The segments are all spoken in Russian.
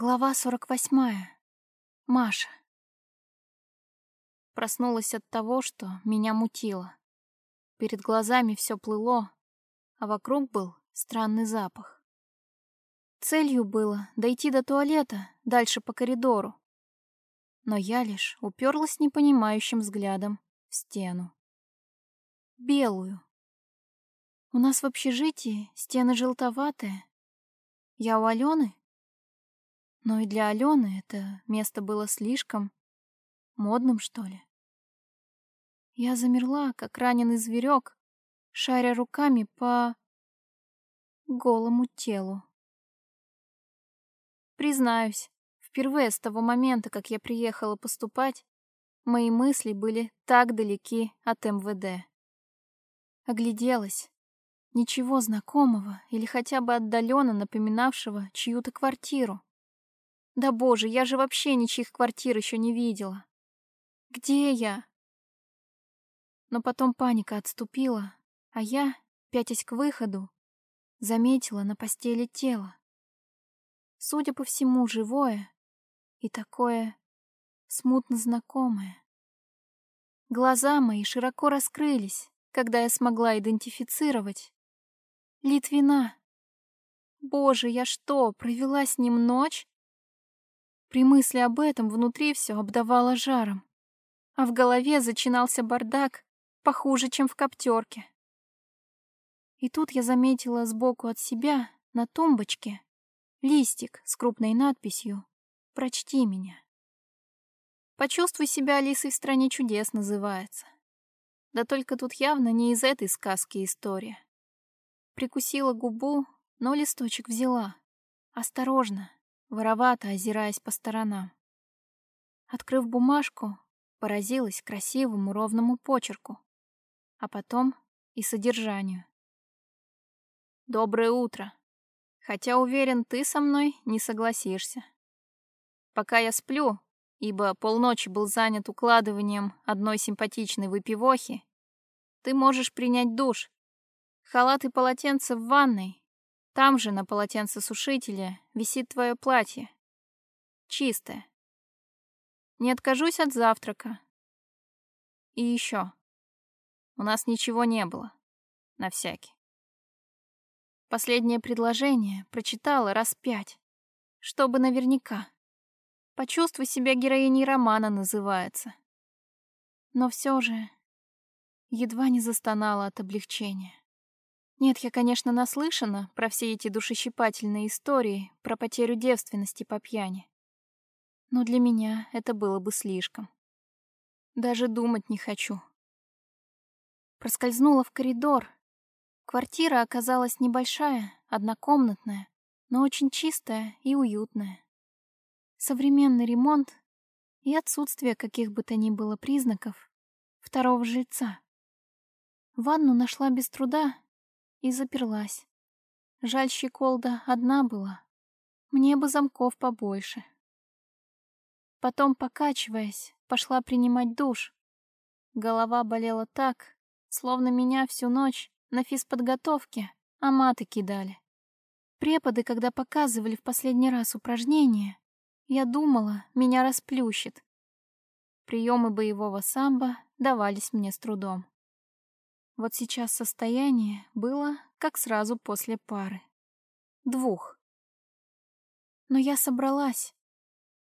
Глава сорок восьмая. Маша. Проснулась от того, что меня мутило. Перед глазами все плыло, а вокруг был странный запах. Целью было дойти до туалета, дальше по коридору. Но я лишь уперлась непонимающим взглядом в стену. Белую. У нас в общежитии стены желтоватые. Я у Алены но и для Алены это место было слишком модным, что ли. Я замерла, как раненый зверек, шаря руками по голому телу. Признаюсь, впервые с того момента, как я приехала поступать, мои мысли были так далеки от МВД. Огляделась. Ничего знакомого или хотя бы отдаленно напоминавшего чью-то квартиру. Да боже, я же вообще ничьих квартир еще не видела. Где я? Но потом паника отступила, а я, пятясь к выходу, заметила на постели тело. Судя по всему, живое и такое смутно знакомое. Глаза мои широко раскрылись, когда я смогла идентифицировать Литвина. Боже, я что, провела с ним ночь? При мысли об этом внутри все обдавало жаром, а в голове зачинался бардак, похуже, чем в коптерке. И тут я заметила сбоку от себя, на тумбочке, листик с крупной надписью «Прочти меня». «Почувствуй себя Алисой в стране чудес» называется. Да только тут явно не из этой сказки история. Прикусила губу, но листочек взяла. Осторожно, воровато озираясь по сторонам. Открыв бумажку, поразилась красивому ровному почерку, а потом и содержанию. «Доброе утро. Хотя уверен, ты со мной не согласишься. Пока я сплю, ибо полночи был занят укладыванием одной симпатичной выпивохи, ты можешь принять душ. Халат и полотенце в ванной, там же на полотенцесушителе висит твое платье. Чистое. Не откажусь от завтрака. И еще. У нас ничего не было. На всякий. Последнее предложение прочитала раз пять. Чтобы наверняка. Почувствуй себя героиней романа называется. Но все же едва не застонала от облегчения. Нет, я, конечно, наслышана про все эти душещипательные истории про потерю девственности по пьяни. Но для меня это было бы слишком. Даже думать не хочу. Проскользнула в коридор. Квартира оказалась небольшая, однокомнатная, но очень чистая и уютная. Современный ремонт и отсутствие каких бы то ни было признаков второго жильца. Ванну нашла без труда и заперлась. Жаль, щеколда одна была. Мне бы замков побольше. Потом, покачиваясь, пошла принимать душ. Голова болела так, словно меня всю ночь на физподготовке аматы кидали. Преподы, когда показывали в последний раз упражнения, я думала, меня расплющит. Приемы боевого самбо давались мне с трудом. Вот сейчас состояние было, как сразу после пары. Двух. Но я собралась.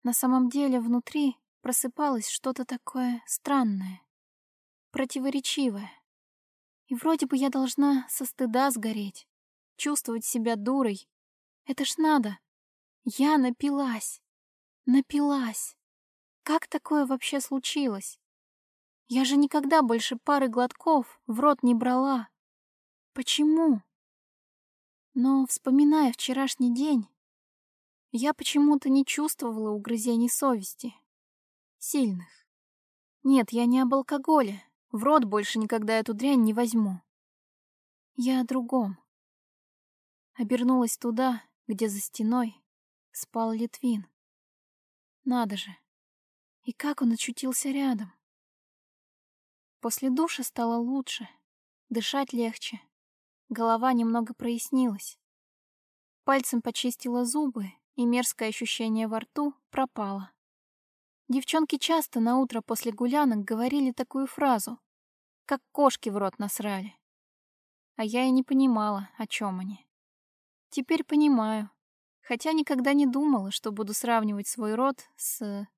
На самом деле внутри просыпалось что-то такое странное, противоречивое. И вроде бы я должна со стыда сгореть, чувствовать себя дурой. Это ж надо. Я напилась. Напилась. Как такое вообще случилось? Я же никогда больше пары глотков в рот не брала. Почему? Но, вспоминая вчерашний день, я почему-то не чувствовала угрызений совести. Сильных. Нет, я не об алкоголе. В рот больше никогда эту дрянь не возьму. Я о другом. Обернулась туда, где за стеной спал Литвин. Надо же. И как он очутился рядом? После душа стало лучше, дышать легче. Голова немного прояснилась. Пальцем почистила зубы и мерзкое ощущение во рту пропало. Девчонки часто на утро после гулянок говорили такую фразу, как кошки в рот насрали. А я и не понимала, о чем они. Теперь понимаю, хотя никогда не думала, что буду сравнивать свой род с...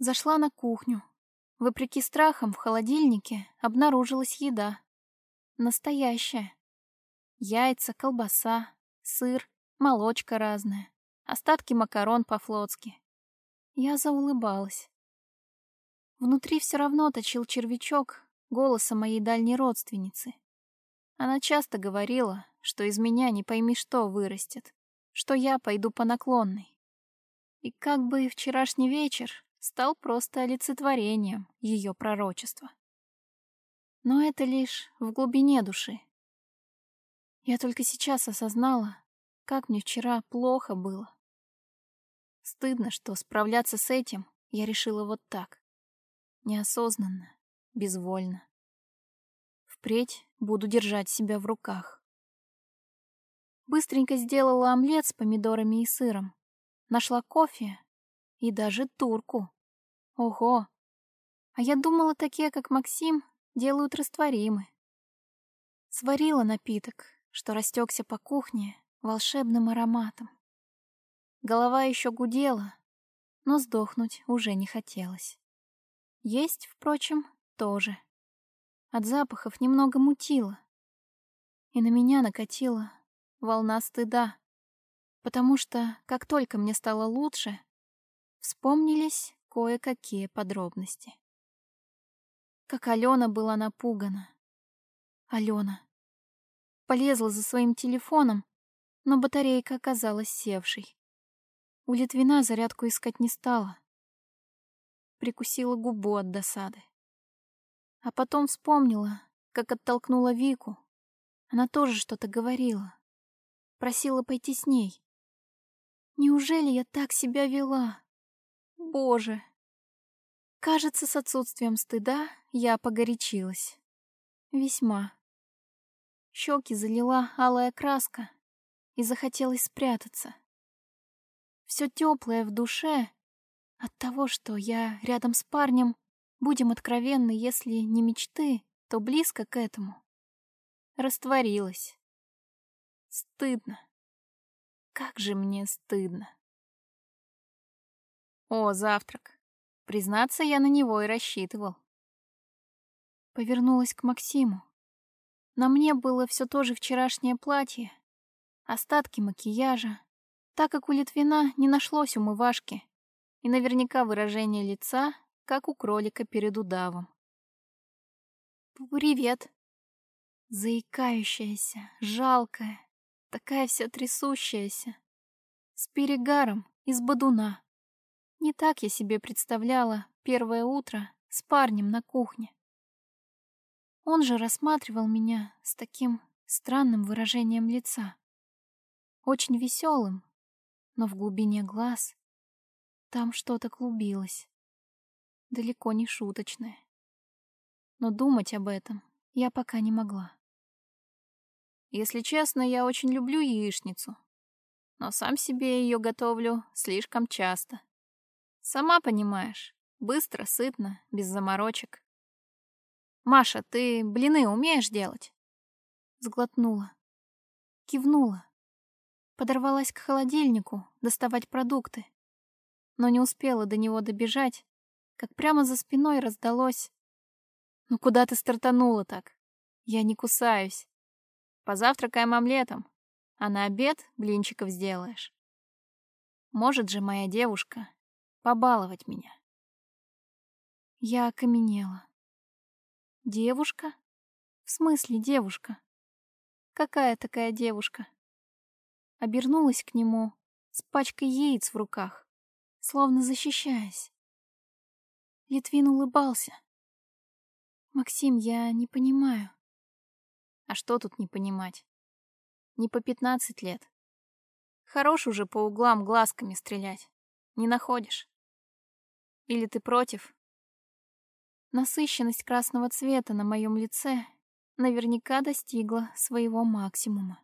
Зашла на кухню. Вопреки страхам в холодильнике обнаружилась еда. Настоящая. Яйца, колбаса, сыр, молочка разная, остатки макарон по-флотски. Я заулыбалась. Внутри все равно точил червячок голоса моей дальней родственницы. Она часто говорила, что из меня не пойми что вырастет, что я пойду по наклонной. И как бы и вчерашний вечер стал просто олицетворением ее пророчества. Но это лишь в глубине души. Я только сейчас осознала, как мне вчера плохо было. Стыдно, что справляться с этим я решила вот так. Неосознанно, безвольно. Впредь буду держать себя в руках. Быстренько сделала омлет с помидорами и сыром. Нашла кофе и даже турку. Ого! А я думала, такие, как Максим, делают растворимы. Сварила напиток, что растекся по кухне волшебным ароматом. Голова еще гудела, но сдохнуть уже не хотелось. Есть, впрочем, тоже. От запахов немного мутило. И на меня накатила волна стыда, потому что, как только мне стало лучше, вспомнились кое-какие подробности. Как Алена была напугана. Алена. Полезла за своим телефоном, но батарейка оказалась севшей. У Литвина зарядку искать не стала. Прикусила губу от досады. А потом вспомнила, как оттолкнула Вику. Она тоже что-то говорила. Просила пойти с ней. Неужели я так себя вела? Боже! Кажется, с отсутствием стыда я погорячилась. Весьма. Щеки залила алая краска, и захотелось спрятаться. Все теплое в душе от того, что я рядом с парнем, будем откровенны, если не мечты, то близко к этому. Растворилось. Стыдно. Как же мне стыдно. О, завтрак. Признаться, я на него и рассчитывал. Повернулась к Максиму. На мне было все то же вчерашнее платье, остатки макияжа, так как у Литвина не нашлось умывашки, и наверняка выражение лица, как у кролика перед удавом. «Привет!» Заикающаяся, жалкая, такая вся трясущаяся, с перегаром из бодуна. Не так я себе представляла первое утро с парнем на кухне. Он же рассматривал меня с таким странным выражением лица. Очень веселым, но в глубине глаз там что-то клубилось. Далеко не шуточное. Но думать об этом я пока не могла. Если честно, я очень люблю яичницу, но сам себе ее готовлю слишком часто. Сама понимаешь, быстро, сытно, без заморочек. «Маша, ты блины умеешь делать?» Сглотнула. Кивнула. Подорвалась к холодильнику, доставать продукты. Но не успела до него добежать, как прямо за спиной раздалось. «Ну куда ты стартанула так? Я не кусаюсь. Позавтракаем омлетом, а на обед блинчиков сделаешь. Может же моя девушка побаловать меня. Я окаменела. Девушка? В смысле девушка? Какая такая девушка? Обернулась к нему с пачкой яиц в руках, словно защищаясь. Литвин улыбался. «Максим, я не понимаю». «А что тут не понимать? Не по пятнадцать лет. Хорош уже по углам глазками стрелять. Не находишь?» Или ты против? Насыщенность красного цвета на моем лице наверняка достигла своего максимума.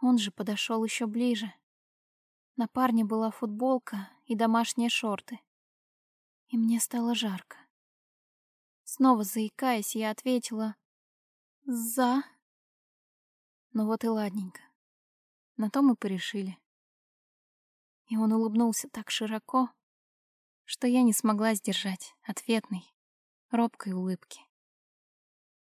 Он же подошел еще ближе. На парне была футболка и домашние шорты. И мне стало жарко. Снова заикаясь, я ответила «За». Ну вот и ладненько. На то мы порешили. И он улыбнулся так широко, что я не смогла сдержать ответной, робкой улыбки.